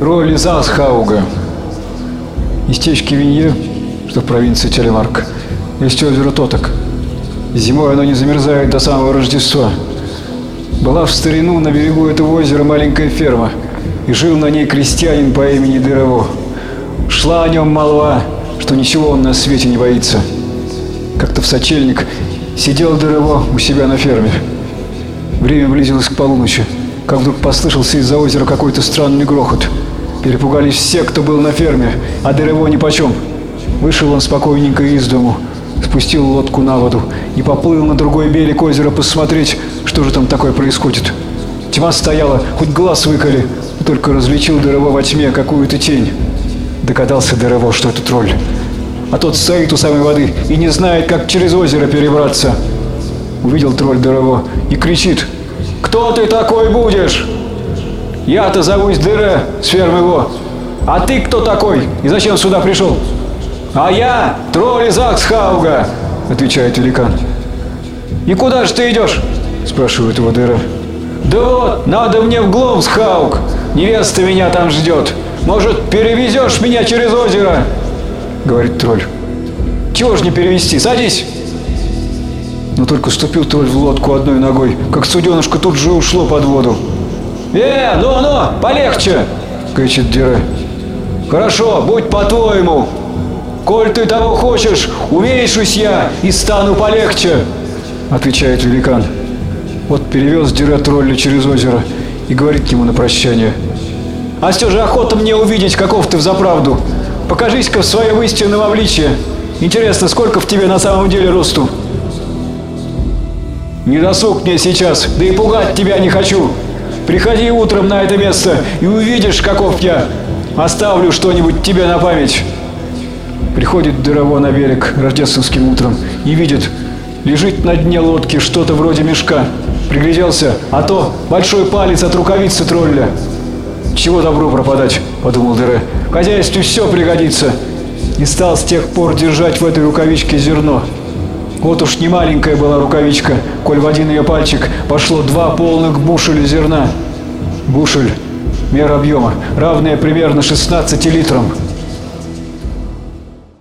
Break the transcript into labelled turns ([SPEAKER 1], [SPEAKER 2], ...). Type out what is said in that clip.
[SPEAKER 1] Роли Засхауга. Местечке Винье, что в провинции Телемарк, есть озеро Тоток. Зимой оно не замерзает до самого Рождества. Была в старину на берегу этого озера маленькая ферма, и жил на ней крестьянин по имени Дырово. Шла о нем молва, что ничего он на свете не боится. Как-то в сочельник сидел Дырово у себя на ферме. Время близилось к полуночи, как вдруг послышался из-за озера какой-то странный грохот. Перепугались все, кто был на ферме, а Дырово нипочем. Вышел он спокойненько из дому, спустил лодку на воду и поплыл на другой берег озера посмотреть, что же там такое происходит. Тьма стояла, хоть глаз выколи, только различил Дырово во тьме какую-то тень. Догадался Дырово, что это тролль. А тот стоит у самой воды и не знает, как через озеро перебраться. Увидел тролль Дырово и кричит. «Кто ты такой будешь?» «Я-то зовусь Дыре с фермы его. А ты кто такой и зачем сюда пришел?» «А я тролль из Аксхауга», — отвечает великан. «И куда же ты идешь?» — спрашивает его Дыра. «Да вот, надо мне в Гломсхауг. Невеста меня там ждет. Может, перевезешь меня через озеро?» — говорит тролль. «Чего ж не перевести? Садись!» Но только ступил тролль в лодку одной ногой, как суденышко тут же ушло под воду. «Э, ну-ну, полегче!» — кричит Дире. «Хорошо, будь по-твоему. Коль ты того хочешь, уменьшусь я и стану полегче!» — отвечает великан. Вот перевез Дире тролля через озеро и говорит ему на прощание. «А все же охота мне увидеть, каков ты взаправду. Покажись-ка в своем истинном обличье. Интересно, сколько в тебе на самом деле росту?» «Не досуг мне сейчас, да и пугать тебя не хочу. Приходи утром на это место и увидишь, каков я. Оставлю что-нибудь тебе на память». Приходит Дырово на берег рождественским утром и видит, лежит на дне лодки что-то вроде мешка. Пригляделся, а то большой палец от рукавицы тролля. «Чего добру пропадать?» – подумал Дыре. «В хозяйстве все пригодится». И стал с тех пор держать в этой рукавичке зерно. Вот уж не маленькая была рукавичка, коль в один ее пальчик пошло два полных бушеля зерна. Бушель – мера объема, равная примерно 16 литрам.